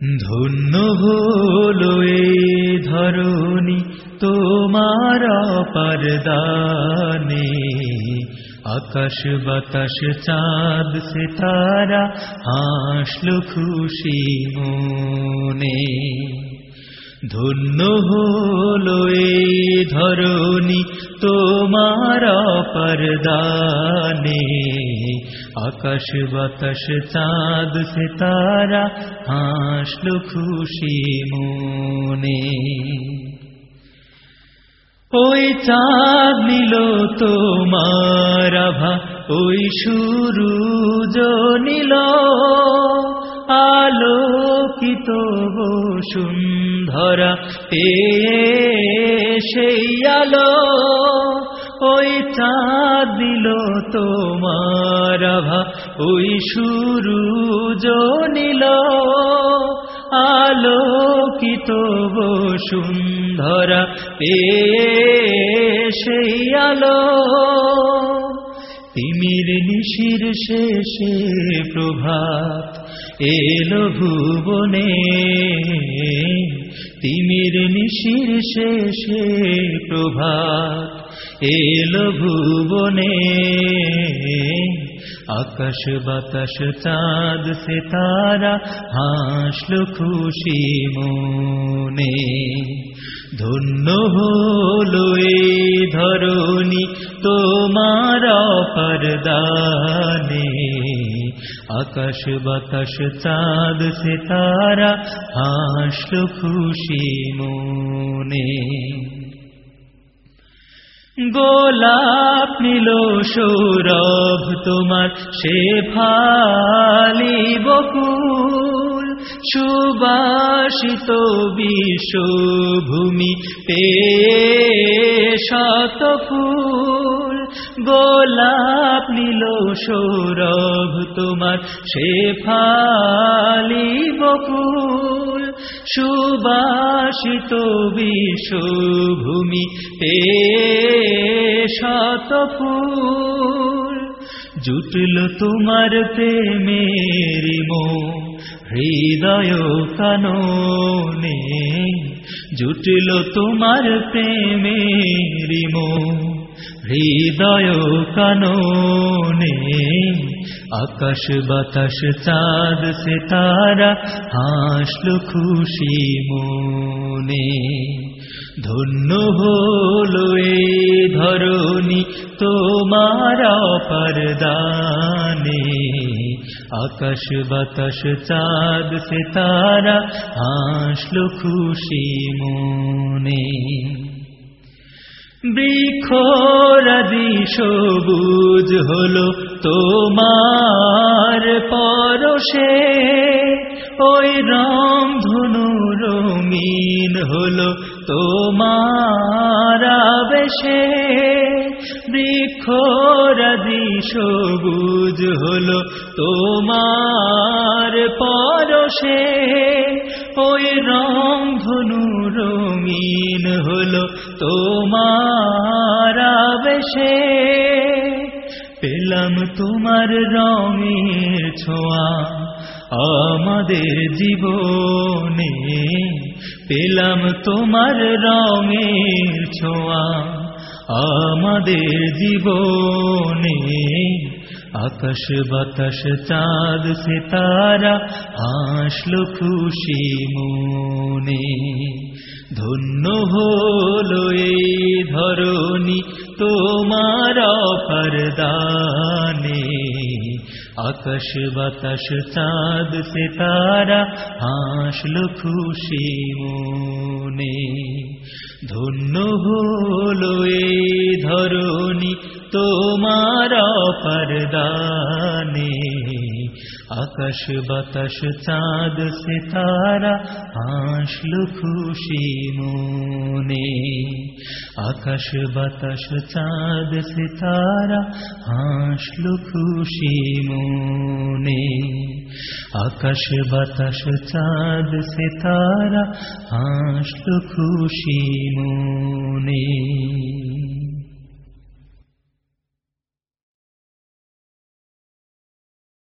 ধন্য হলো এই ধরণী তোমার পরদানে আকাশ বাতাস, চাঁদ, সিতারা হাসলো খুশি মনে। ধন্য হলো এই ধরণী তোমার পরদানে আকাশ বাতাস, চাঁদ, সিতারা, হাসলো খুশি মনে। ওই চাঁদ নিল তোমার আভা, ওই সূরজ নিল। আলোকিত সুন্ধরা পেয়ে সেই আলো। ওই চাঁদ দিল তোমার আভা ওই সূরজ নিল আলোকিত সুন্ধরা পেয়ে সেই আলো। তিমির নিশির শেষে প্রভাত এলো ভুবনে, তিমির নিশির শেষে প্রভাত এলো ভুবনে। আকাশ বাতাস, চাঁদ সে তারা হাসলো খুশি মনে। ধন্য হলো এই ধরণী তোমার পরদানে আকাশ বাতাস, চাঁদ সে তারা হাসলো খুশি মনে। গোলাপ নীল সৌরভ তোমার সে ফালি বকুল, সুবাসিত বিশ্বভূমি পে শত ফুল। গোলাপ নীল সৌরভ তোমার সে ফালি বকুল সুবাসিত বিশ্বভূমি পে শত ফুল। জুটল তোমার প্রেমের মো হৃদয় কাননে। জুটল তোমার প্রেমের মো হৃদয় কাননে আকাশ বাতাস চাঁদ সে তারা হাসলো খুশি মনে। ধন্য হলো এই ধরণী তোমার পরদানে আকাশ বাতাস চাঁদ সে তারা হাসলো খুশি মনে। বৃক্ষরাদি সবুজ হলো তোমার পরশে। ওই রং ধনু রঙিন হলো তোমার আবেশে। বৃক্ষরাদি সবুজ হলো তোমার পরশে। ওই রং রঙিন হলো তোমার আবেশে। পেলাম তোমার রঙের ছোঁয়া আমাদের জীবনে। পেলাম তোমার রঙের ছোঁয়া আমাদের জীবনে। আকাশ বাতাস, চাঁদ সে তারা হাসলো খুশি মনে। ধরণী তোমার পরদানে আকাশ বাতাস চাঁদ সে তারা হাসল খুশি মনে। ধন্য হলো এই ধরণী তোমার পরদানে আকাশ বাতাস, চাঁদ সে তারা হাসলো খুশি মনে। আকাশ বাতাস, চাঁদ সে তারা হাসলো খুশি মনে। আকাশ বাতাস, চাঁদ সে তারা হাসলো খুশি মনে।